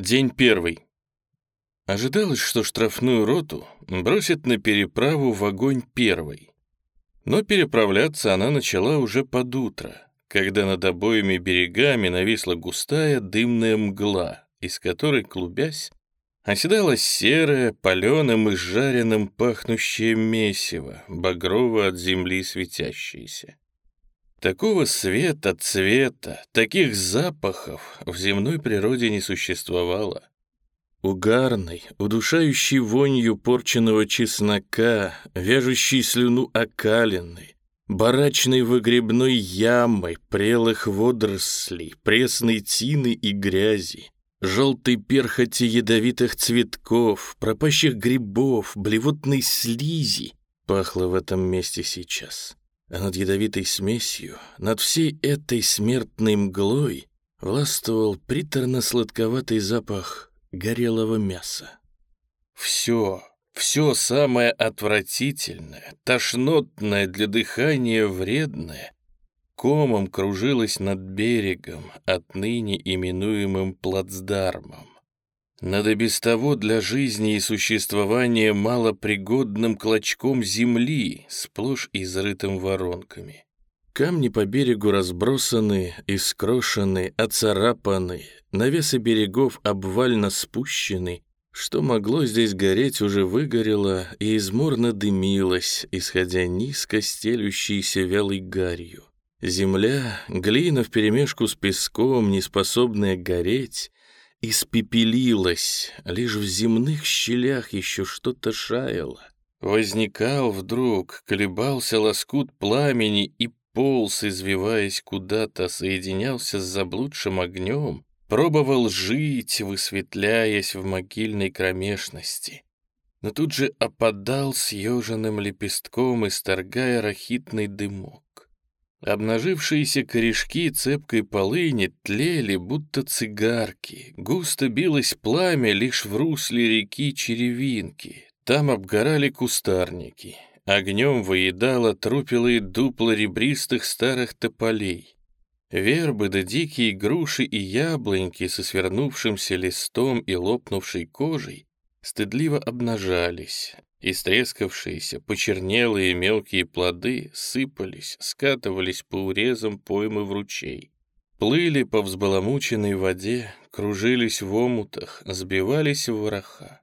День первый. Ожидалось, что штрафную роту бросят на переправу в огонь первой. Но переправляться она начала уже под утро, когда над обоими берегами нависла густая дымная мгла, из которой, клубясь, оседала серое, паленым и жареным пахнущее месиво, багрово от земли светящееся. Такого света, цвета, таких запахов в земной природе не существовало. Угарный, удушающий вонью порченного чеснока, вяжущий слюну окалины, барачной выгребной ямой, прелых водорослей, пресной тины и грязи, желтой перхоти ядовитых цветков, пропащих грибов, блевотной слизи пахло в этом месте сейчас а над ядовитой смесью, над всей этой смертной мглой властвовал приторно-сладковатый запах горелого мяса. Все, все самое отвратительное, тошнотное для дыхания вредное, комом кружилось над берегом, отныне именуемым плацдармом над без того для жизни и существования малопригодным клочком земли, сплошь изрытым воронками. Камни по берегу разбросаны, искрошены, оцарапаны, навесы берегов обвально спущены. Что могло здесь гореть, уже выгорело и изморно дымилось, исходя низко стелющейся вялой гарью. Земля, глина вперемешку с песком, неспособная гореть, испепелилась, лишь в земных щелях еще что-то шаяло. Возникал вдруг, колебался лоскут пламени и полз, извиваясь куда-то, соединялся с заблудшим огнем, пробовал жить, высветляясь в могильной кромешности. Но тут же опадал съеженным лепестком, исторгая рахитный дымок. Обнажившиеся корешки цепкой полыни тлели, будто цигарки. Густо билось пламя лишь в русле реки Черевинки. Там обгорали кустарники. Огнем выедало трупелые дупла ребристых старых тополей. Вербы да дикие груши и яблоньки со свернувшимся листом и лопнувшей кожей стыдливо обнажались, Истрескавшиеся, почернелые мелкие плоды сыпались, скатывались по урезам поймы в ручей. Плыли по взбаламученной воде, кружились в омутах, сбивались в вороха.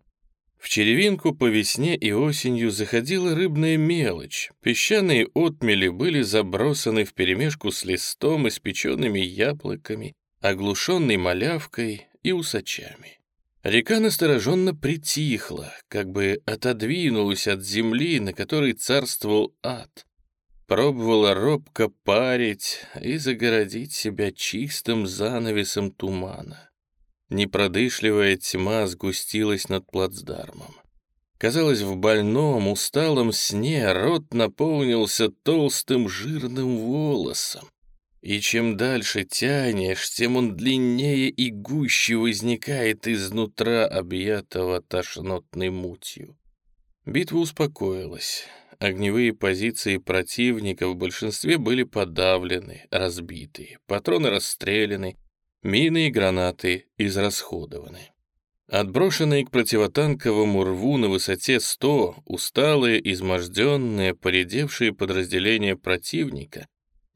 В черевинку по весне и осенью заходила рыбная мелочь. Песчаные отмели были забросаны вперемешку с листом, испеченными яблоками, оглушенной малявкой и усачами. Река настороженно притихла, как бы отодвинулась от земли, на которой царствовал ад. Пробовала робко парить и загородить себя чистым занавесом тумана. Непродышливая тьма сгустилась над плацдармом. Казалось, в больном, усталом сне рот наполнился толстым жирным волосом, и чем дальше тянешь, тем он длиннее и гуще возникает изнутра объятого тошнотной мутью. Битва успокоилась. Огневые позиции противника в большинстве были подавлены, разбиты, патроны расстреляны, мины и гранаты израсходованы. Отброшенные к противотанковому рву на высоте 100, усталые, изможденные, поредевшие подразделения противника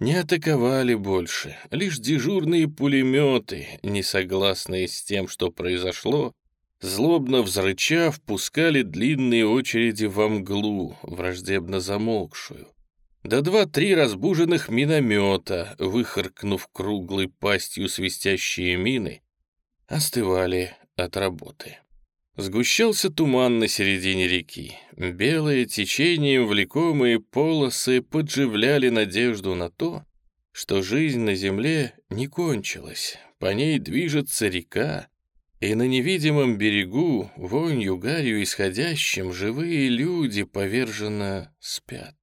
не атаковали больше, лишь дежурные пулеметы, не согласные с тем, что произошло, злобно взрычав, пускали длинные очереди во мглу, враждебно замолкшую. Да два-три разбуженных миномета, выхаркнув круглой пастью свистящие мины, остывали от работы. Сгущался туман на середине реки. Белые течением влекомые полосы подживляли надежду на то, что жизнь на земле не кончилась. По ней движется река, и на невидимом берегу, вонью, гарью исходящим, живые люди поверженно спят.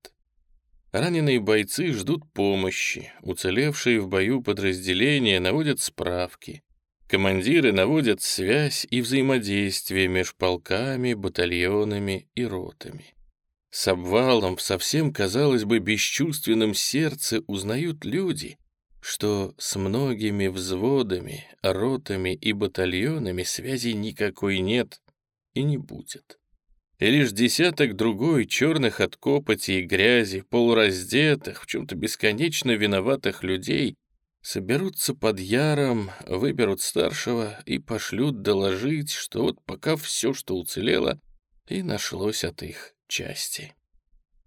Раненые бойцы ждут помощи, уцелевшие в бою подразделения наводят справки, Командиры наводят связь и взаимодействие между полками, батальонами и ротами. С обвалом в совсем, казалось бы, бесчувственном сердце узнают люди, что с многими взводами, ротами и батальонами связи никакой нет и не будет. И лишь десяток другой черных от копоти и грязи, полураздетых, в чем-то бесконечно виноватых людей соберутся под яром, выберут старшего и пошлют доложить, что вот пока все, что уцелело, и нашлось от их части.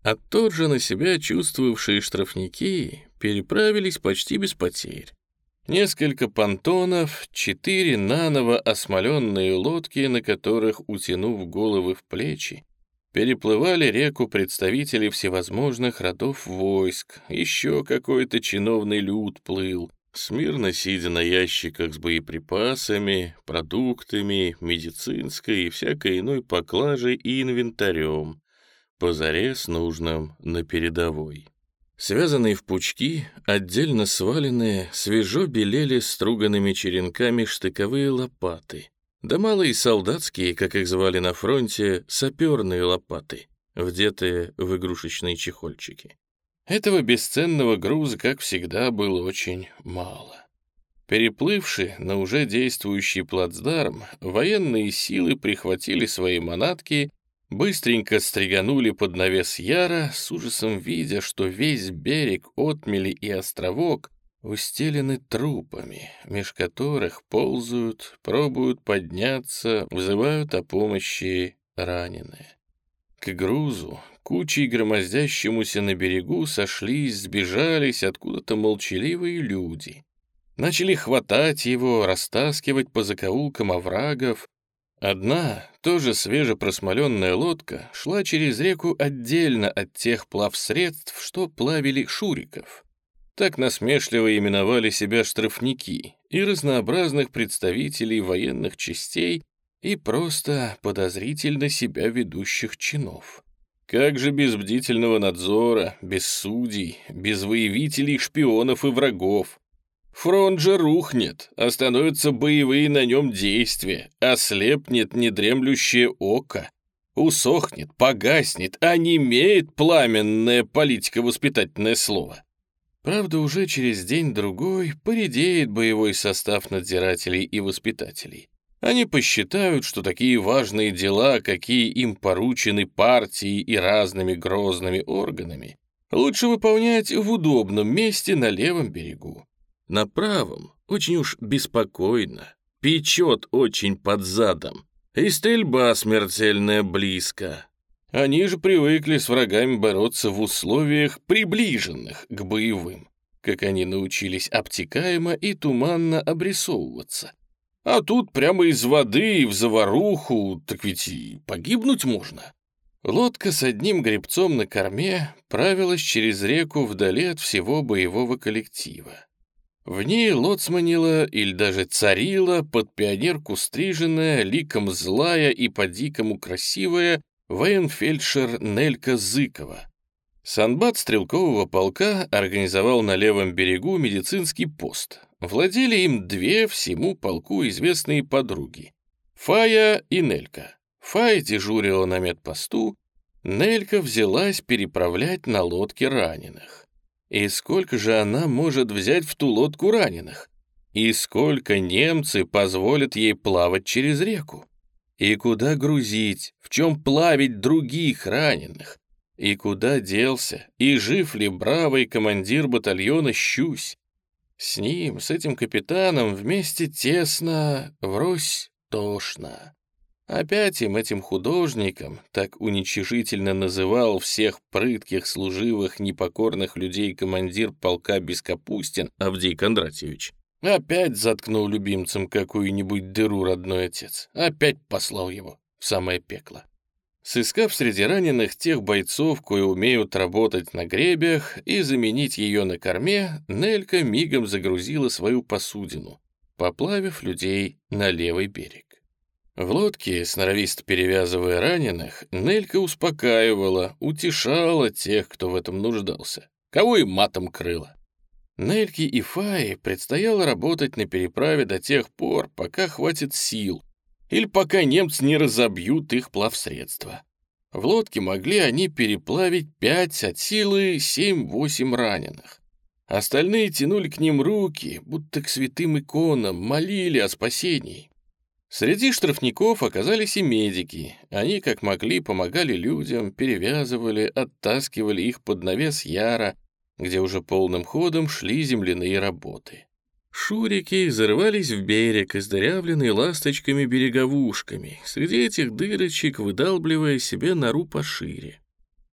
А тот же на себя чувствовавшие штрафники переправились почти без потерь. Несколько понтонов, четыре наново осмоленные лодки, на которых, утянув головы в плечи, переплывали реку представители всевозможных родов войск, еще какой-то чиновный люд плыл, смирно сидя на ящиках с боеприпасами, продуктами, медицинской и всякой иной поклажей и инвентарем, позарез нужным на передовой. Связанные в пучки, отдельно сваленные, свежо белели струганными черенками штыковые лопаты, да малые солдатские, как их звали на фронте, саперные лопаты, вдетые в игрушечные чехольчики. Этого бесценного груза, как всегда, было очень мало. Переплывши на уже действующий плацдарм, военные силы прихватили свои манатки быстренько стриганули под навес Яра, с ужасом видя, что весь берег, отмели и островок устелены трупами, меж которых ползают, пробуют подняться, вызывают о помощи раненые. К грузу, кучей громоздящемуся на берегу, сошлись, сбежались откуда-то молчаливые люди. Начали хватать его, растаскивать по закоулкам оврагов, Одна, тоже свежепросмоленная лодка, шла через реку отдельно от тех плавсредств, что плавили шуриков. Так насмешливо именовали себя штрафники и разнообразных представителей военных частей и просто подозрительно себя ведущих чинов. Как же без бдительного надзора, без судей, без выявителей шпионов и врагов, Фронт же рухнет, остановятся боевые на нем действия, ослепнет недремлющее око, усохнет, погаснет, а не имеет пламенное политико-воспитательное слово. Правда, уже через день-другой поредеет боевой состав надзирателей и воспитателей. Они посчитают, что такие важные дела, какие им поручены партией и разными грозными органами, лучше выполнять в удобном месте на левом берегу. На правом очень уж беспокойно, печет очень под задом, и стрельба смертельная близко. Они же привыкли с врагами бороться в условиях, приближенных к боевым, как они научились обтекаемо и туманно обрисовываться. А тут прямо из воды в заваруху, так ведь и погибнуть можно. Лодка с одним гребцом на корме правилась через реку вдали от всего боевого коллектива. В ней лоцманила или даже царила под пионерку стриженная, ликом злая и по-дикому красивая военфельдшер Нелька Зыкова. Санбат стрелкового полка организовал на левом берегу медицинский пост. Владели им две всему полку известные подруги — Фая и Нелька. Фая дежурила на медпосту, Нелька взялась переправлять на лодке раненых. И сколько же она может взять в ту лодку раненых? И сколько немцы позволят ей плавать через реку? И куда грузить, в чем плавить других раненых? И куда делся, и жив ли бравый командир батальона Щусь? С ним, с этим капитаном, вместе тесно, врозь тошно. Опять им, этим художникам, так уничижительно называл всех прытких, служивых, непокорных людей командир полка Бескапустин Авдей Кондратьевич. Опять заткнул любимцам какую-нибудь дыру родной отец. Опять послал его в самое пекло. Сыскав среди раненых тех бойцов, кои умеют работать на гребях, и заменить ее на корме, Нелька мигом загрузила свою посудину, поплавив людей на левый берег. В лодке, сноровисто перевязывая раненых, Нелька успокаивала, утешала тех, кто в этом нуждался. Кого и матом крыла. Нельке и Фае предстояло работать на переправе до тех пор, пока хватит сил, или пока немцы не разобьют их плавсредства. В лодке могли они переплавить пять от силы семь-восемь раненых. Остальные тянули к ним руки, будто к святым иконам, молили о спасении. Среди штрафников оказались и медики. Они, как могли, помогали людям, перевязывали, оттаскивали их под навес яра, где уже полным ходом шли земляные работы. Шурики зарывались в берег, издырявленный ласточками-береговушками, среди этих дырочек выдалбливая себе нору пошире.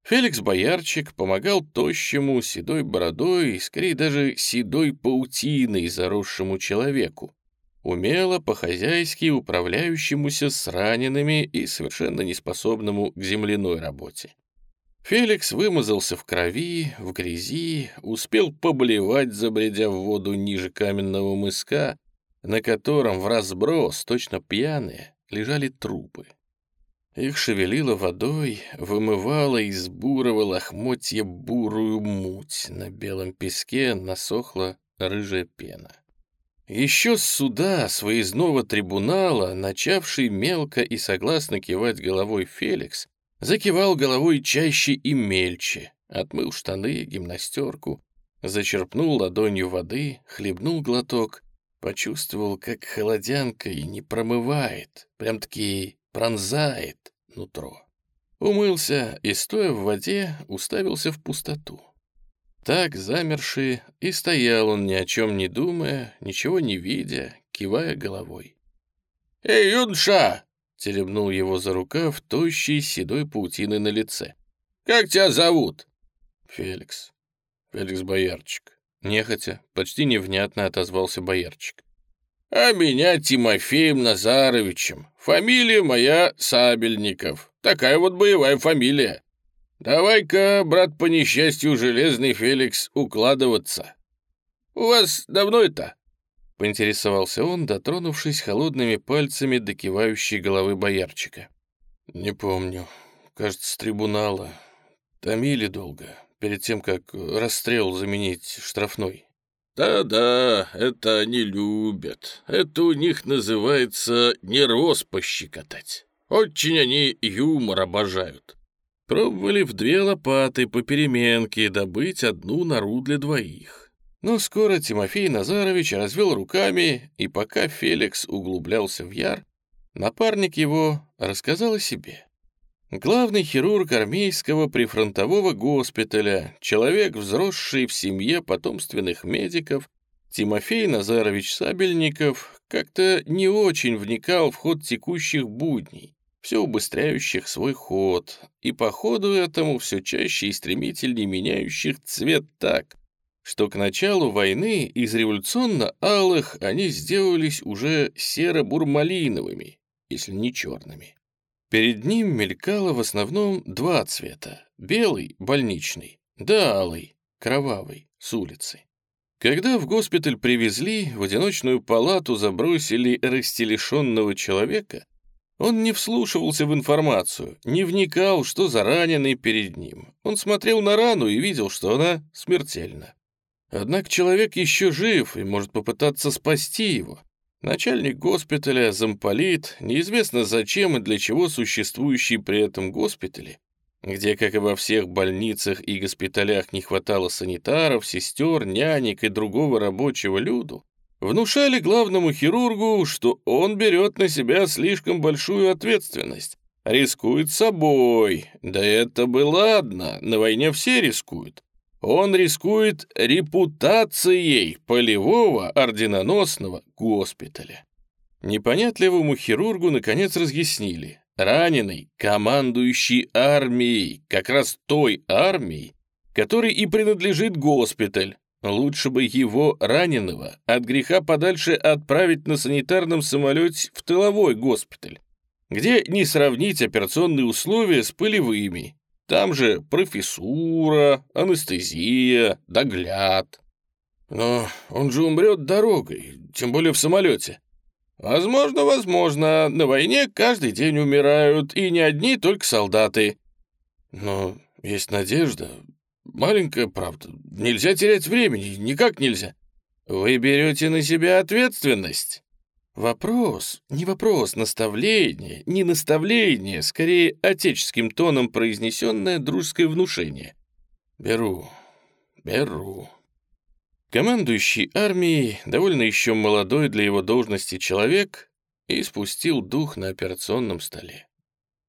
Феликс Боярчик помогал тощему, седой бородой и, скорее даже седой паутиной заросшему человеку, умело, по-хозяйски управляющемуся с ранеными и совершенно неспособному к земляной работе. Феликс вымазался в крови, в грязи, успел поблевать, забредя в воду ниже каменного мыска, на котором в разброс, точно пьяные, лежали трупы. Их шевелило водой, вымывало из бурого лохмотья бурую муть. На белом песке насохла рыжая пена. Еще с суда, с выездного трибунала, начавший мелко и согласно кивать головой Феликс, закивал головой чаще и мельче, отмыл штаны, гимнастерку, зачерпнул ладонью воды, хлебнул глоток, почувствовал, как холодянка и не промывает, прям-таки пронзает нутро. Умылся и, стоя в воде, уставился в пустоту. Так, замерший, и стоял он, ни о чем не думая, ничего не видя, кивая головой. «Эй, юноша!» — теребнул его за рукав тощий седой паутины на лице. «Как тебя зовут?» «Феликс. Феликс Боярчик». Нехотя, почти невнятно отозвался Боярчик. «А меня Тимофеем Назаровичем. Фамилия моя Сабельников. Такая вот боевая фамилия. «Давай-ка, брат, по несчастью, железный Феликс, укладываться. У вас давно это?» — поинтересовался он, дотронувшись холодными пальцами до кивающей головы боярчика. «Не помню. Кажется, с трибунала. Томили долго, перед тем, как расстрел заменить штрафной». «Да-да, это они любят. Это у них называется нервоз пощекотать. Очень они юмор обожают. Пробовали в две лопаты по переменке добыть одну нору для двоих. Но скоро Тимофей Назарович развел руками, и пока Феликс углублялся в яр, напарник его рассказал о себе. Главный хирург армейского прифронтового госпиталя, человек, взросший в семье потомственных медиков, Тимофей Назарович Сабельников как-то не очень вникал в ход текущих будней, все убыстряющих свой ход, и по ходу этому все чаще и стремительнее меняющих цвет так, что к началу войны из революционно-алых они сделались уже серо-бурмалиновыми, если не черными. Перед ним мелькало в основном два цвета — белый, больничный, да алый, кровавый, с улицы. Когда в госпиталь привезли, в одиночную палату забросили растелешенного человека — он не вслушивался в информацию, не вникал, что за раненый перед ним. Он смотрел на рану и видел, что она смертельна. Однако человек еще жив и может попытаться спасти его. Начальник госпиталя, замполит, неизвестно зачем и для чего существующий при этом госпитале, где, как и во всех больницах и госпиталях, не хватало санитаров, сестер, нянек и другого рабочего люду, внушали главному хирургу, что он берет на себя слишком большую ответственность, рискует собой. Да это бы ладно, на войне все рискуют. Он рискует репутацией полевого орденоносного госпиталя. Непонятливому хирургу наконец разъяснили. Раненый, командующий армией, как раз той армией, которой и принадлежит госпиталь, Лучше бы его, раненого, от греха подальше отправить на санитарном самолете в тыловой госпиталь, где не сравнить операционные условия с полевыми. Там же профессура, анестезия, догляд. Но он же умрет дорогой, тем более в самолете. Возможно, возможно, на войне каждый день умирают, и не одни только солдаты. Но есть надежда, Маленькая правда. Нельзя терять времени, никак нельзя. Вы берете на себя ответственность. Вопрос, не вопрос, наставление, не наставление, скорее отеческим тоном произнесенное дружеское внушение. Беру, беру. Командующий армией, довольно еще молодой для его должности человек, и спустил дух на операционном столе.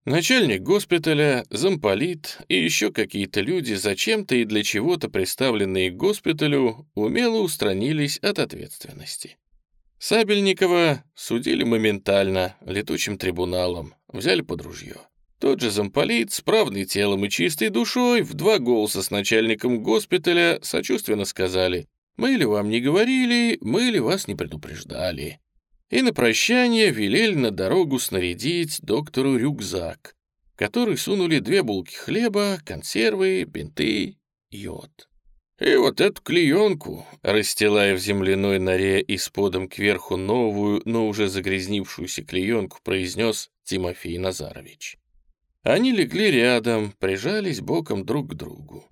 Начальник госпиталя, замполит и еще какие-то люди, зачем-то и для чего-то представленные к госпиталю, умело устранились от ответственности. Сабельникова судили моментально, летучим трибуналом, взяли под ружье. Тот же замполит, справный телом и чистой душой, в два голоса с начальником госпиталя сочувственно сказали «Мы ли вам не говорили, мы ли вас не предупреждали?» И на прощание велели на дорогу снарядить доктору рюкзак, который сунули две булки хлеба, консервы, бинты, йод. И вот эту клеенку, расстилая в земляной норе и с подом кверху новую, но уже загрязнившуюся клеенку, произнес Тимофей Назарович. Они легли рядом, прижались боком друг к другу.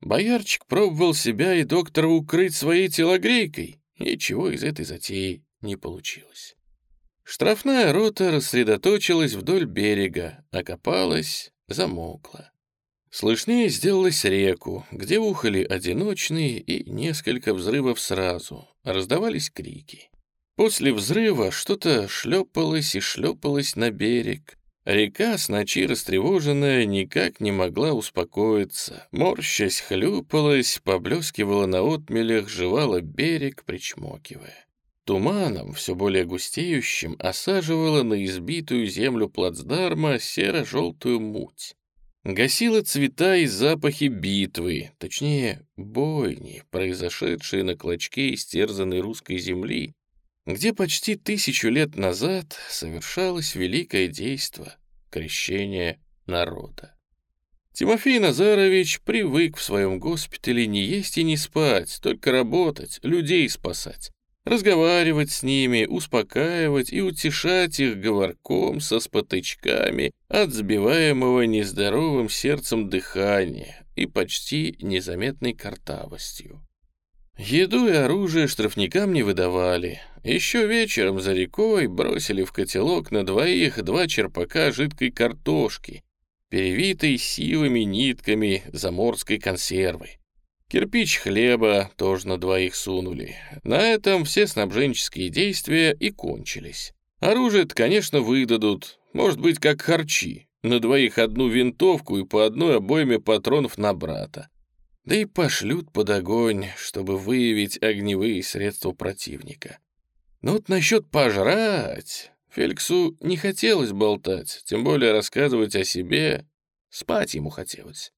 Боярчик пробовал себя и доктора укрыть своей телогрейкой. Ничего из этой затеи не получилось. Штрафная рота рассредоточилась вдоль берега, окопалась, замокла. Слышнее сделалась реку, где ухали одиночные и несколько взрывов сразу, раздавались крики. После взрыва что-то шлепалось и шлепалось на берег, Река с ночи растревоженная никак не могла успокоиться. Морщась хлюпалась, поблескивала на отмелях, жевала берег, причмокивая. Туманом, все более густеющим, осаживала на избитую землю плацдарма серо-желтую муть. Гасила цвета и запахи битвы, точнее, бойни, произошедшие на клочке истерзанной русской земли, где почти тысячу лет назад совершалось великое действо — крещение народа. Тимофей Назарович привык в своем госпитале не есть и не спать, только работать, людей спасать, разговаривать с ними, успокаивать и утешать их говорком со спотычками от сбиваемого нездоровым сердцем дыхания и почти незаметной картавостью. Еду и оружие штрафникам не выдавали. Еще вечером за рекой бросили в котелок на двоих два черпака жидкой картошки, перевитой сивыми нитками заморской консервы. Кирпич хлеба тоже на двоих сунули. На этом все снабженческие действия и кончились. Оружие-то, конечно, выдадут, может быть, как харчи. На двоих одну винтовку и по одной обойме патронов на брата да и пошлют под огонь, чтобы выявить огневые средства противника. Но вот насчет пожрать... Феликсу не хотелось болтать, тем более рассказывать о себе. Спать ему хотелось.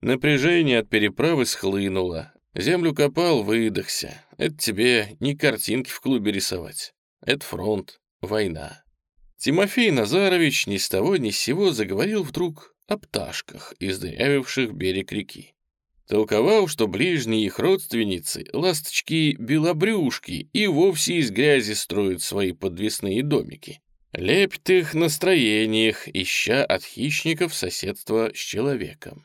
Напряжение от переправы схлынуло. Землю копал, выдохся. Это тебе не картинки в клубе рисовать. Это фронт, война. Тимофей Назарович ни с того ни с сего заговорил вдруг о пташках, издырявивших берег реки. Толковал, что ближние их родственницы, ласточки-белобрюшки, и вовсе из грязи строят свои подвесные домики. Лепят их на строениях, ища от хищников соседство с человеком.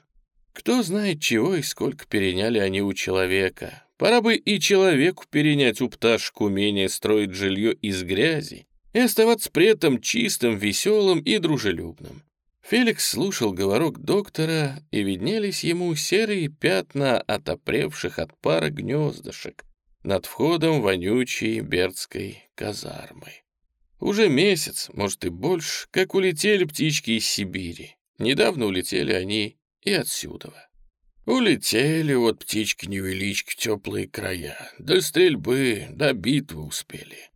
Кто знает, чего и сколько переняли они у человека. Пора бы и человеку перенять у пташек умение строить жилье из грязи и оставаться при этом чистым, веселым и дружелюбным. Феликс слушал говорок доктора, и виднелись ему серые пятна отопревших от пара гнездышек над входом вонючей бердской казармы. Уже месяц, может и больше, как улетели птички из Сибири. Недавно улетели они и отсюда. Улетели вот птички-невелички теплые края, до стрельбы, до битвы успели.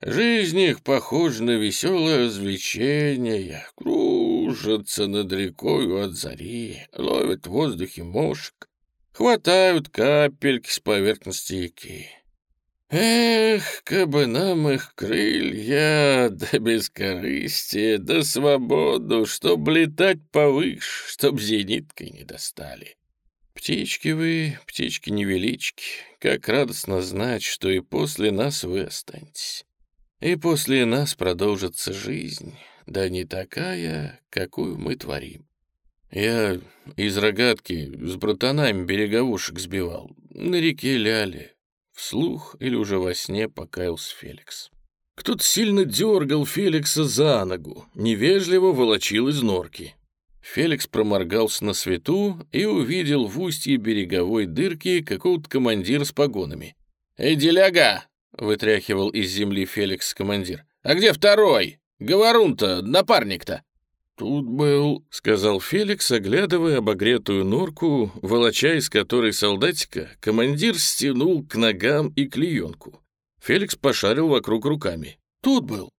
Жизнь их похожа на веселое развлечение, кружатся над рекою от зари, ловят в воздухе мошек, хватают капельки с поверхности реки. Эх, кабы нам их крылья, да бескорыстие, да свободу, чтоб летать повыше, чтоб зениткой не достали. Птички вы, птички-невелички, как радостно знать, что и после нас вы останетесь. И после нас продолжится жизнь, да не такая, какую мы творим. Я из рогатки с братанами береговушек сбивал, на реке Ляли. Вслух или уже во сне покаялся Феликс. Кто-то сильно дергал Феликса за ногу, невежливо волочил из норки. Феликс проморгался на свету и увидел в устье береговой дырки какого-то командира с погонами. «Эй, деляга!» — вытряхивал из земли Феликс командир. «А где второй? Говорун-то, напарник-то!» «Тут был», — сказал Феликс, оглядывая обогретую норку, волоча из которой солдатика, командир стянул к ногам и клеенку. Феликс пошарил вокруг руками. «Тут был».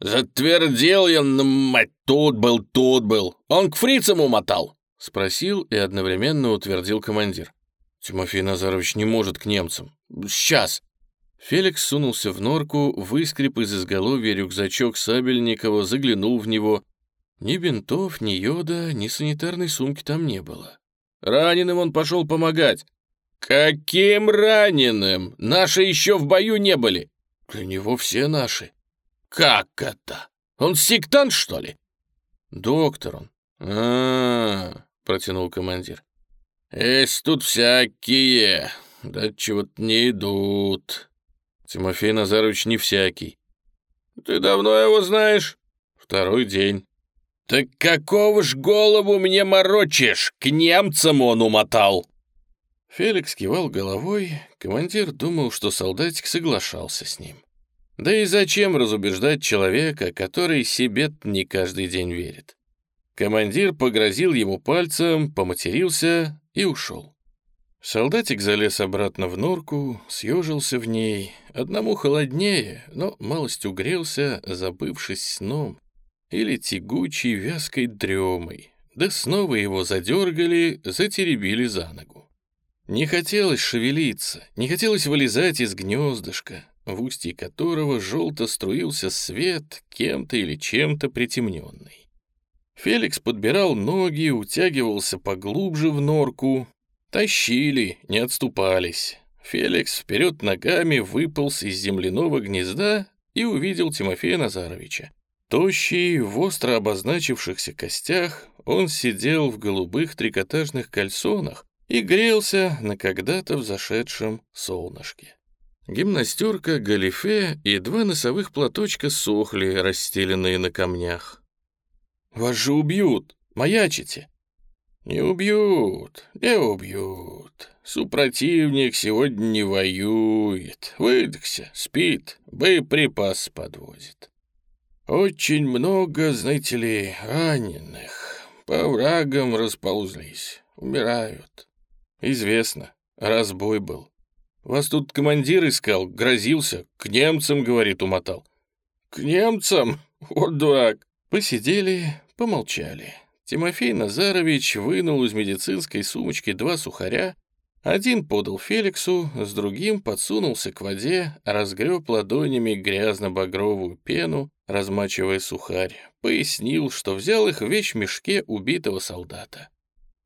«Затвердел я, мать, тут был, тут был. Он к фрицам умотал?» — спросил и одновременно утвердил командир. «Тимофей Назарович не может к немцам. Сейчас!» Феликс сунулся в норку, выскреб из изголовья рюкзачок Сабельникова, заглянул в него. Ни бинтов, ни йода, ни санитарной сумки там не было. «Раненым он пошел помогать». «Каким раненым? Наши еще в бою не были». «Для него все наши». «Как это? Он сектант, что ли?» «Доктор он». А -а -а, протянул командир. «Есть тут всякие, да чего-то не идут». Тимофей Назарович не всякий. «Ты давно его знаешь?» «Второй день». «Так какого ж голову мне морочишь? К немцам он умотал!» Феликс кивал головой, командир думал, что солдатик соглашался с ним. Да и зачем разубеждать человека, который себе не каждый день верит? Командир погрозил ему пальцем, поматерился и ушел. Солдатик залез обратно в норку, съежился в ней, одному холоднее, но малость угрелся, забывшись сном или тягучей вязкой дремой, да снова его задергали, затеребили за ногу. Не хотелось шевелиться, не хотелось вылезать из гнездышка, в устье которого желто струился свет, кем-то или чем-то притемненный. Феликс подбирал ноги, утягивался поглубже в норку. Тащили, не отступались. Феликс вперед ногами выполз из земляного гнезда и увидел Тимофея Назаровича. Тощий, в остро обозначившихся костях, он сидел в голубых трикотажных кальсонах и грелся на когда-то взошедшем солнышке. Гимнастерка, галифе и два носовых платочка сохли, расстеленные на камнях. «Вас же убьют! Маячите!» «Не убьют, не убьют. Супротивник сегодня не воюет. Выдохся, спит, боеприпас подвозит. Очень много, знаете ли, раненых. По врагам расползлись, умирают. Известно, разбой был. Вас тут командир искал, грозился, к немцам, говорит, умотал. К немцам? Вот дурак. Посидели, помолчали. Тимофей Назарович вынул из медицинской сумочки два сухаря, один подал Феликсу, с другим подсунулся к воде, разгреб ладонями грязно-багровую пену, размачивая сухарь, пояснил, что взял их в вещмешке убитого солдата.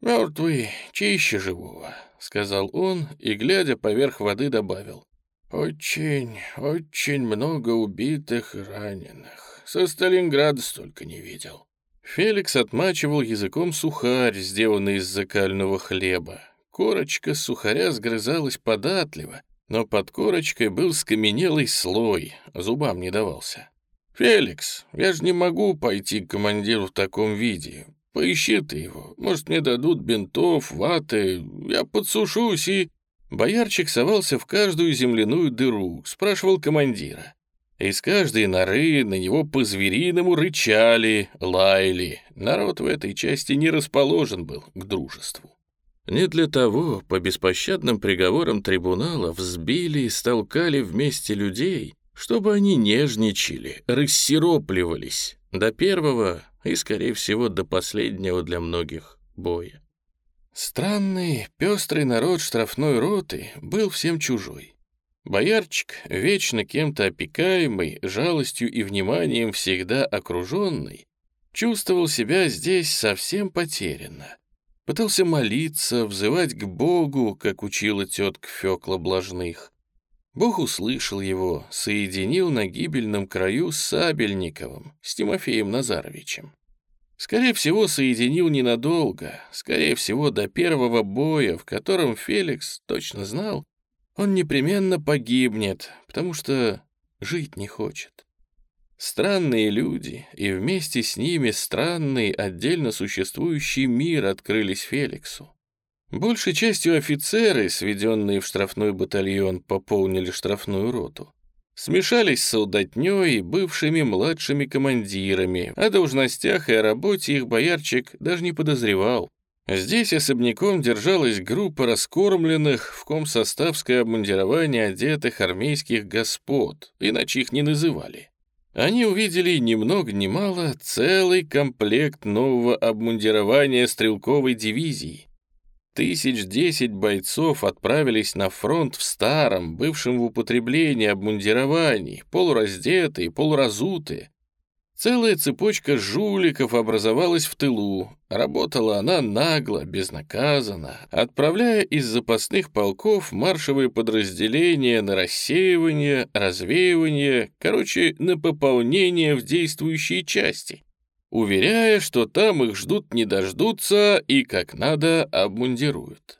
«Мертвый чище живого», — сказал он и, глядя поверх воды, добавил. «Очень, очень много убитых и раненых. Со Сталинграда столько не видел». Феликс отмачивал языком сухарь, сделанный из закального хлеба. Корочка сухаря сгрызалась податливо, но под корочкой был скаменелый слой, зубам не давался. «Феликс, я же не могу пойти к командиру в таком виде. Поищи ты его. Может, мне дадут бинтов, ваты. Я подсушусь и...» Боярчик совался в каждую земляную дыру, спрашивал командира. Из каждой норы на него по-звериному рычали, лаяли. Народ в этой части не расположен был к дружеству. Не для того по беспощадным приговорам трибунала взбили и столкали вместе людей, чтобы они нежничали, рассиропливались до первого и, скорее всего, до последнего для многих боя. Странный, пестрый народ штрафной роты был всем чужой. Боярчик, вечно кем-то опекаемый, жалостью и вниманием всегда окруженный, чувствовал себя здесь совсем потерянно. Пытался молиться, взывать к Богу, как учила тетка Фекла Блажных. Бог услышал его, соединил на гибельном краю с Сабельниковым, с Тимофеем Назаровичем. Скорее всего, соединил ненадолго, скорее всего, до первого боя, в котором Феликс точно знал, он непременно погибнет, потому что жить не хочет. Странные люди, и вместе с ними странный, отдельно существующий мир открылись Феликсу. Большей частью офицеры, сведенные в штрафной батальон, пополнили штрафную роту. Смешались с солдатней и бывшими младшими командирами, о должностях и о работе их боярчик даже не подозревал. Здесь особняком держалась группа раскормленных в комсоставское обмундирование одетых армейских господ, иначе их не называли. Они увидели ни много ни мало целый комплект нового обмундирования стрелковой дивизии. Тысяч десять бойцов отправились на фронт в старом, бывшем в употреблении обмундировании, полураздетые, полуразутые. Целая цепочка жуликов образовалась в тылу. Работала она нагло, безнаказанно, отправляя из запасных полков маршевые подразделения на рассеивание, развеивание, короче, на пополнение в действующие части, уверяя, что там их ждут не дождутся и как надо обмундируют.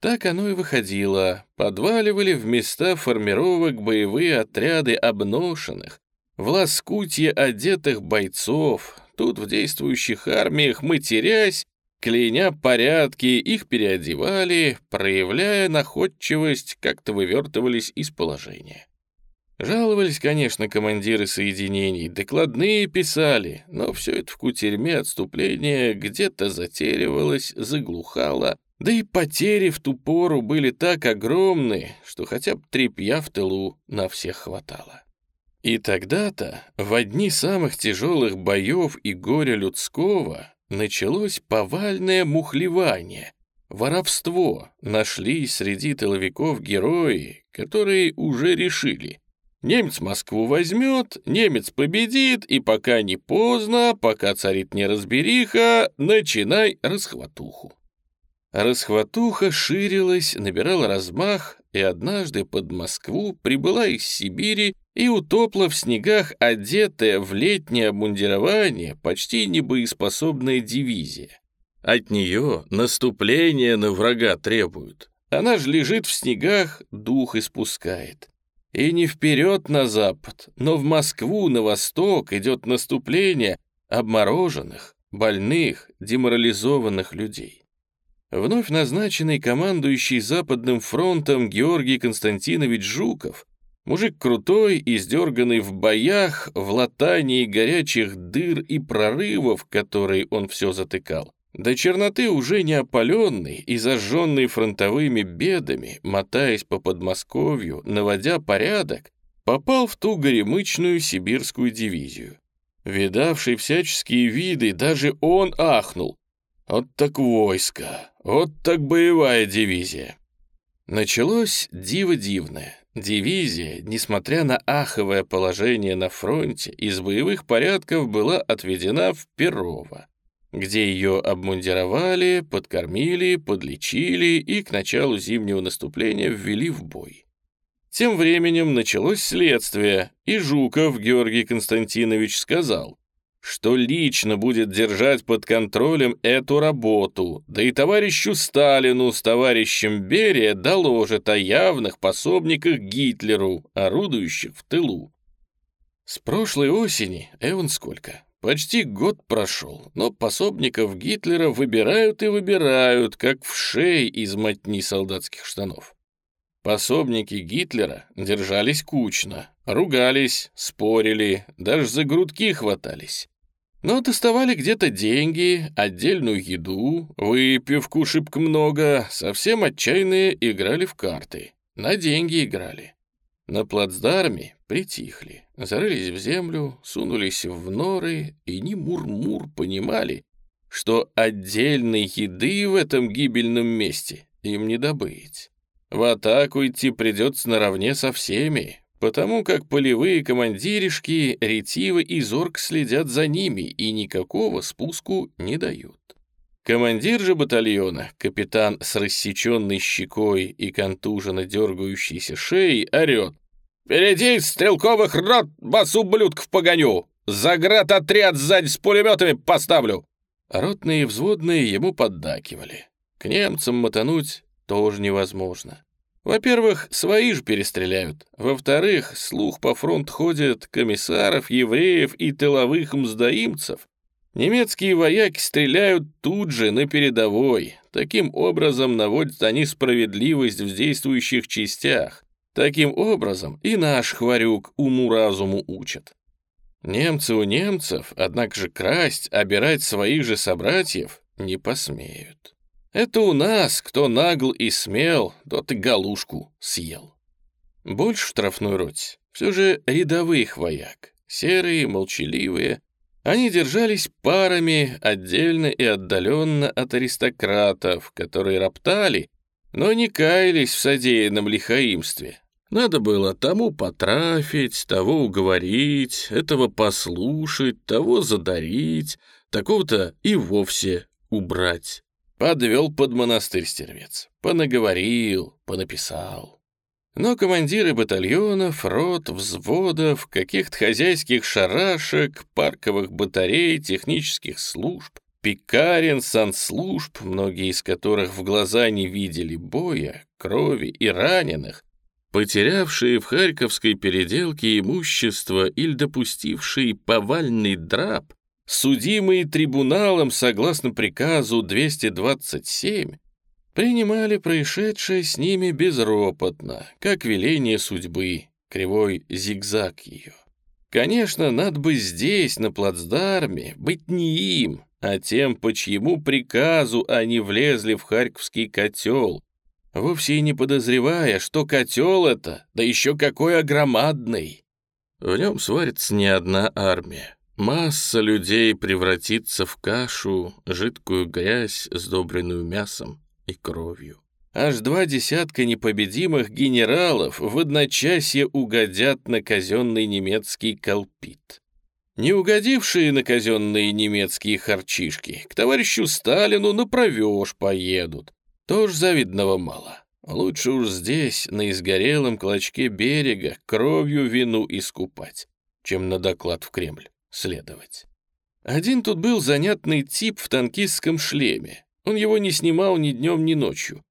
Так оно и выходило. Подваливали в места формировок боевые отряды обношенных, в лоскутье одетых бойцов, тут в действующих армиях матерясь, кляня порядки, их переодевали, проявляя находчивость, как-то вывертывались из положения. Жаловались, конечно, командиры соединений, докладные писали, но все это в кутерьме отступления где-то затеривалось, заглухало, да и потери в ту пору были так огромны, что хотя бы трепья в тылу на всех хватало. И тогда-то, в одни самых тяжелых боев и горя людского, началось повальное мухлевание, воровство. Нашлись среди тыловиков герои, которые уже решили. Немец Москву возьмет, немец победит, и пока не поздно, пока царит неразбериха, начинай расхватуху. Расхватуха ширилась, набирала размах, и однажды под Москву прибыла из Сибири и утопла в снегах одетая в летнее обмундирование почти небоеспособная дивизия. От нее наступление на врага требуют. Она же лежит в снегах, дух испускает. И не вперед на запад, но в Москву, на восток идет наступление обмороженных, больных, деморализованных людей. Вновь назначенный командующий Западным фронтом Георгий Константинович Жуков Мужик крутой, издерганный в боях, в латании горячих дыр и прорывов, которые он все затыкал. До черноты уже не опаленный и зажженный фронтовыми бедами, мотаясь по Подмосковью, наводя порядок, попал в ту горемычную сибирскую дивизию. Видавший всяческие виды, даже он ахнул. Вот так войско, вот так боевая дивизия. Началось диво дивное. Дивизия, несмотря на аховое положение на фронте, из боевых порядков была отведена в Перово, где ее обмундировали, подкормили, подлечили и к началу зимнего наступления ввели в бой. Тем временем началось следствие, и Жуков Георгий Константинович сказал, что лично будет держать под контролем эту работу, да и товарищу Сталину с товарищем Берия доложит о явных пособниках Гитлеру, орудующих в тылу. С прошлой осени, эван сколько, почти год прошел, но пособников Гитлера выбирают и выбирают, как в шее из мотни солдатских штанов. Пособники Гитлера держались кучно, ругались, спорили, даже за грудки хватались. Но доставали где-то деньги, отдельную еду, выпивку шибко много, совсем отчаянные играли в карты. На деньги играли. На плацдарме притихли, зарылись в землю, сунулись в норы и не мур-мур понимали, что отдельной еды в этом гибельном месте им не добыть. В атаку идти придется наравне со всеми, потому как полевые командиришки ретиво и зорко следят за ними и никакого спуску не дают. Командир же батальона, капитан с рассеченной щекой и контуженно дергающейся шеей, орет. «Впереди стрелковых рот вас, ублюдков, погоню! Заград отряд сзади с пулеметами поставлю!» Ротные и взводные ему поддакивали. К немцам мотануть тоже невозможно. Во-первых, свои же перестреляют. Во-вторых, слух по фронт ходит комиссаров, евреев и тыловых мздоимцев. Немецкие вояки стреляют тут же, на передовой. Таким образом наводят они справедливость в действующих частях. Таким образом и наш хварюк уму-разуму учат. Немцы у немцев, однако же красть, обирать своих же собратьев не посмеют. Это у нас, кто нагл и смел, тот и галушку съел. Больше в штрафной роте все же рядовых вояк, серые, молчаливые. Они держались парами отдельно и отдаленно от аристократов, которые роптали, но не каялись в содеянном лихаимстве. Надо было тому потрафить, того уговорить, этого послушать, того задарить, такого-то и вовсе убрать. Подвел под монастырь стервец, понаговорил, понаписал. Но командиры батальонов, рот, взводов, каких-то хозяйских шарашек, парковых батарей, технических служб, пекарен, санслужб, многие из которых в глаза не видели боя, крови и раненых, потерявшие в Харьковской переделке имущество или допустившие повальный драп, судимые трибуналом согласно приказу 227, принимали происшедшее с ними безропотно, как веление судьбы, кривой зигзаг ее. Конечно, надо бы здесь, на плацдарме, быть не им, а тем, по чьему приказу они влезли в Харьковский котел, вовсе и не подозревая, что котел это, да еще какой огромадный. В нем сварится не одна армия. Масса людей превратится в кашу, жидкую грязь, сдобренную мясом и кровью. Аж два десятка непобедимых генералов в одночасье угодят на казенный немецкий колпит. Не угодившие на казенные немецкие харчишки к товарищу Сталину на провеж поедут, тоже завидного мало. Лучше уж здесь, на изгорелом клочке берега, кровью вину искупать, чем на доклад в Кремль следовать. Один тут был занятный тип в танкистском шлеме. Он его не снимал ни днем, ни ночью.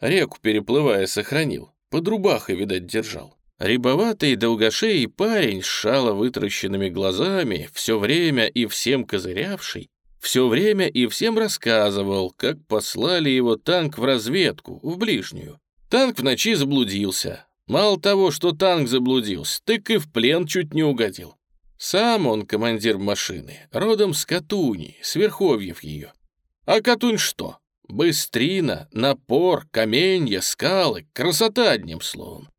Реку переплывая сохранил, под рубахой, видать, держал. Рябоватый долгошеий парень с шало вытращенными глазами, все время и всем козырявший, все время и всем рассказывал, как послали его танк в разведку, в ближнюю. Танк в ночи заблудился. Мало того, что танк заблудился, так и в плен чуть не угодил. Сам он командир машины, родом с Катуни, с Верховьев ее. А Катунь что? Быстрина, напор, каменья, скалы, красота одним словом.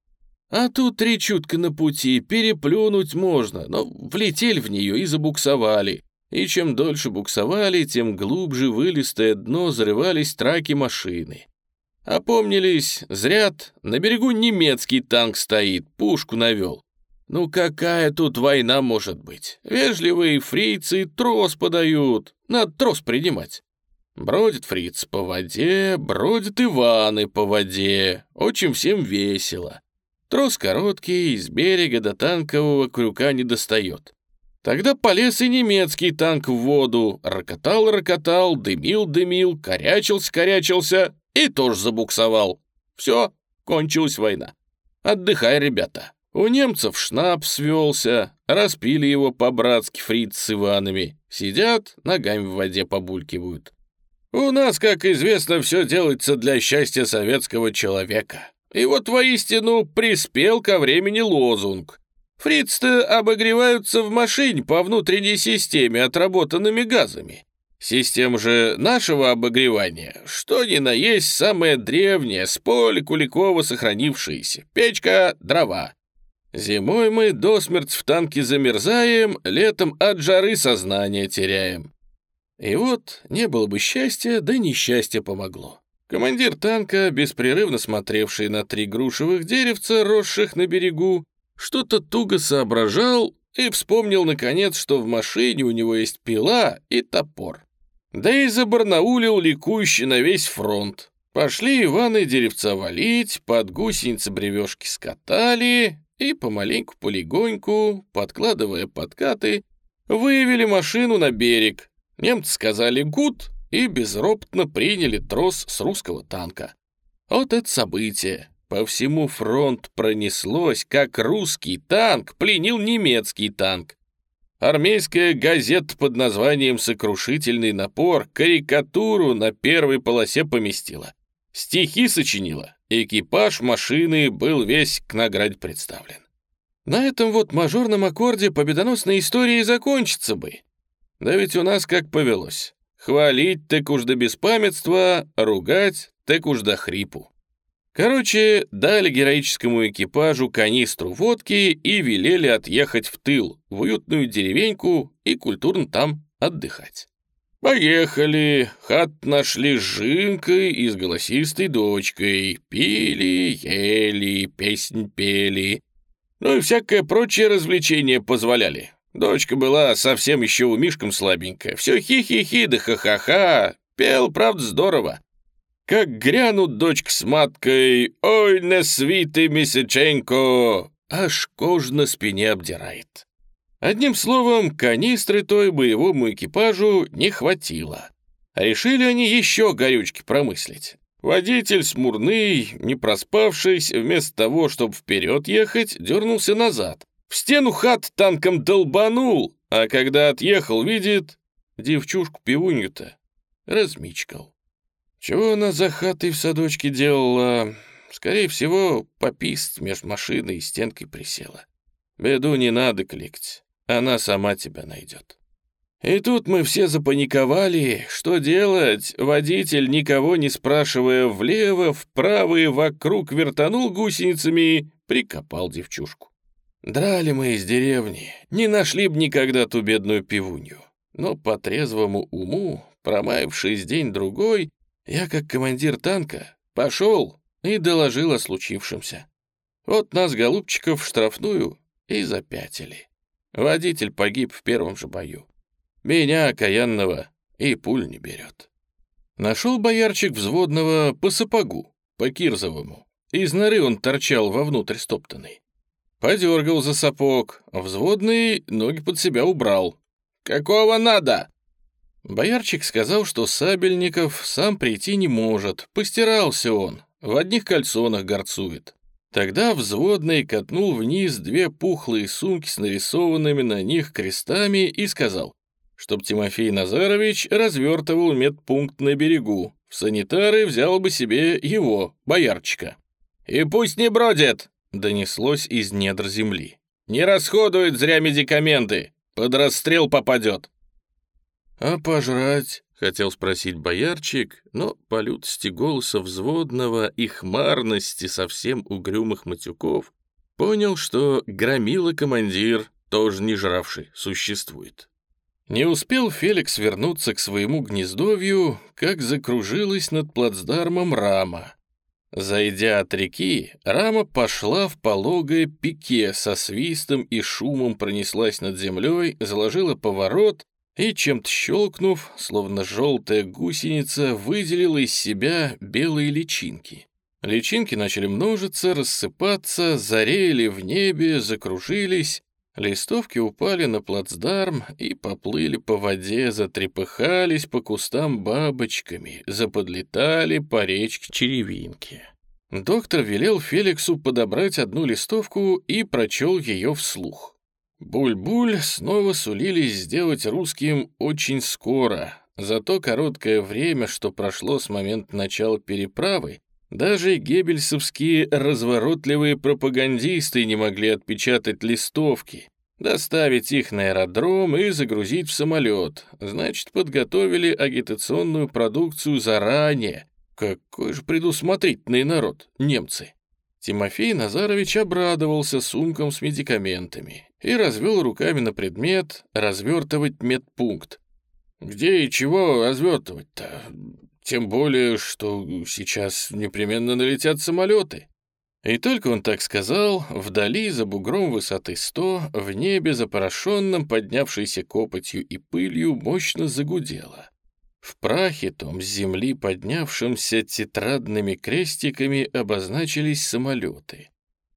А тут три чутка на пути, переплюнуть можно, но влетели в нее и забуксовали. И чем дольше буксовали, тем глубже вылистое дно зарывались траки машины. Опомнились, зряд, на берегу немецкий танк стоит, пушку навел. Ну какая тут война может быть? Вежливые фрицы трос подают, надо трос принимать. Бродит фриц по воде, бродят Иваны по воде, очень всем весело. Трос короткий, с берега до танкового крюка не достает. Тогда полез и немецкий танк в воду, рокотал-рокотал, дымил-дымил, корячился-корячился и тоже забуксовал. Все, кончилась война. Отдыхай, ребята. У немцев шнап свелся, распили его по-братски фриц с Иванами. Сидят, ногами в воде побулькивают. У нас, как известно, все делается для счастья советского человека. И вот воистину приспел ко времени лозунг. Фриц-то обогреваются в машине по внутренней системе отработанными газами. Система же нашего обогревания, что ни на есть самая древняя, с поля Куликова сохранившаяся. Печка, дрова. Зимой мы до смерти в танке замерзаем, летом от жары сознание теряем. И вот не было бы счастья, да несчастье помогло. Командир танка, беспрерывно смотревший на три грушевых деревца, росших на берегу, что-то туго соображал и вспомнил, наконец, что в машине у него есть пила и топор. Да и забарнаулил ликующий на весь фронт. Пошли Иваны деревца валить, под гусеницы бревешки скатали и помаленьку-полегоньку, подкладывая подкаты, вывели машину на берег. Немцы сказали «гуд» и безропотно приняли трос с русского танка. Вот это событие. По всему фронт пронеслось, как русский танк пленил немецкий танк. Армейская газета под названием «Сокрушительный напор» карикатуру на первой полосе поместила. Стихи сочинила. Экипаж машины был весь к награде представлен. На этом вот мажорном аккорде победоносная история и закончится бы. Да ведь у нас как повелось. Хвалить так уж до беспамятства, ругать так уж до хрипу. Короче, дали героическому экипажу канистру водки и велели отъехать в тыл, в уютную деревеньку и культурно там отдыхать. Поехали, хат нашли с Жинкой и с голосистой дочкой, пили, ели, песнь пели, ну и всякое прочее развлечение позволяли. Дочка была совсем еще у Мишкам слабенькая, все хи-хи-хи да ха-ха-ха, пел, правда, здорово. Как грянут дочка с маткой «Ой, не свиты, Мисяченко!» Аж кожа на спине обдирает. Одним словом, канистры той боевому экипажу не хватило. Решили они еще горючки промыслить. Водитель смурный, не проспавшись, вместо того, чтобы вперед ехать, дернулся назад. В стену хат танком долбанул, а когда отъехал, видит, девчушку-пивунью-то размичкал. Чего она за хатой в садочке делала? Скорее всего, попист меж машиной и стенкой присела. Беду не надо кликать, она сама тебя найдет. И тут мы все запаниковали. Что делать? Водитель, никого не спрашивая, влево, вправо и вокруг вертанул гусеницами, прикопал девчушку. Драли мы из деревни, не нашли б никогда ту бедную пивунью. Но по трезвому уму, промаявшись день-другой, я, как командир танка, пошел и доложил о случившемся. Вот нас, голубчиков, в штрафную и запятили. Водитель погиб в первом же бою. Меня, окаянного, и пуль не берет. Нашел боярчик взводного по сапогу, по кирзовому. Из норы он торчал вовнутрь стоптанный. Подергал за сапог, взводный ноги под себя убрал. «Какого надо?» Боярчик сказал, что Сабельников сам прийти не может, постирался он, в одних кальсонах горцует. Тогда взводный катнул вниз две пухлые сумки с нарисованными на них крестами и сказал, чтоб Тимофей Назарович развертывал медпункт на берегу, в санитары взял бы себе его, боярчика. «И пусть не бродит!» — донеслось из недр земли. «Не расходует зря медикаменты, под расстрел попадет». «А пожрать?» — хотел спросить боярчик, но по лютости голоса взводного и хмарности совсем угрюмых матюков понял, что громила командир, тоже не жравший, существует. Не успел Феликс вернуться к своему гнездовью, как закружилась над плацдармом рама. Зайдя от реки, рама пошла в пологое пике, со свистом и шумом пронеслась над землей, заложила поворот и, чем-то щелкнув, словно желтая гусеница, выделила из себя белые личинки. Личинки начали множиться, рассыпаться, зареяли в небе, закружились. Листовки упали на плацдарм и поплыли по воде, затрепыхались по кустам бабочками, заподлетали по речке черевинки. Доктор велел Феликсу подобрать одну листовку и прочел ее вслух. Буль-буль снова сулились сделать русским очень скоро. За то короткое время, что прошло с момента начала переправы, даже геббельсовские разворотливые пропагандисты не могли отпечатать листовки, доставить их на аэродром и загрузить в самолет. Значит, подготовили агитационную продукцию заранее. Какой же предусмотрительный народ, немцы. Тимофей Назарович обрадовался сумкам с медикаментами и развел руками на предмет развертывать медпункт. «Где и чего развертывать-то? Тем более, что сейчас непременно налетят самолеты». И только он так сказал, вдали, за бугром высоты сто, в небе, запорошенном, поднявшейся копотью и пылью, мощно загудело. В прахе том земли поднявшимся тетрадными крестиками обозначились самолеты.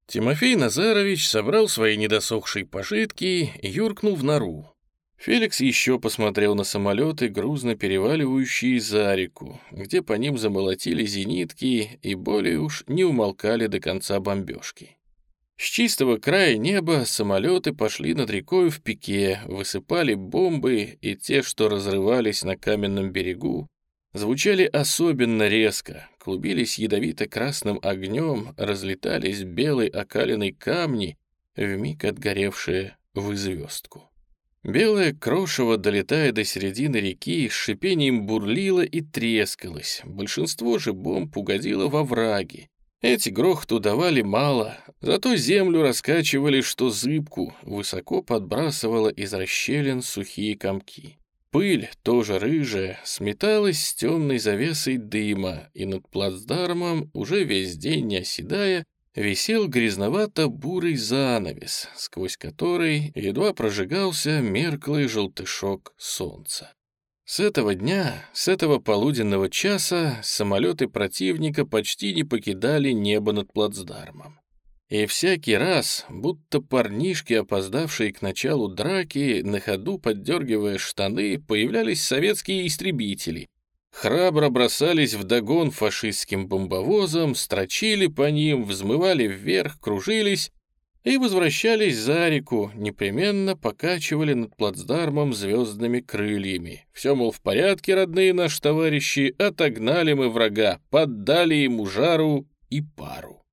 Тимофей Назарович собрал свои недосохшие пожитки и юркнул в нору. Феликс еще посмотрел на самолеты, грузно переваливающие за реку, где по ним замолотили зенитки и более уж не умолкали до конца бомбежки. С чистого края неба самолеты пошли над рекой в пике, высыпали бомбы, и те, что разрывались на каменном берегу, звучали особенно резко, клубились ядовито-красным огнем, разлетались белой окаленной камни, вмиг отгоревшие в звездку. Белое крошево, долетая до середины реки, с шипением бурлило и трескалось. Большинство же бомб угодило во враги. Эти грохоту давали мало, зато землю раскачивали, что зыбку, высоко подбрасывала из расщелин сухие комки. Пыль, тоже рыжая, сметалась с темной завесой дыма, и над плацдармом, уже весь день не оседая, висел грязновато-бурый занавес, сквозь который едва прожигался мерклый желтышок солнца. С этого дня, с этого полуденного часа самолеты противника почти не покидали небо над плацдармом. И всякий раз, будто парнишки, опоздавшие к началу драки, на ходу поддергивая штаны, появлялись советские истребители, храбро бросались в догон фашистским бомбовозам, строчили по ним, взмывали вверх, кружились и возвращались за реку, непременно покачивали над плацдармом звездными крыльями. Все, мол, в порядке, родные наши товарищи, отогнали мы врага, поддали ему жару и пару.